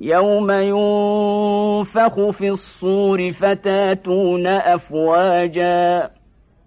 يوم ينفخ في الصور فتاتون أفواجاً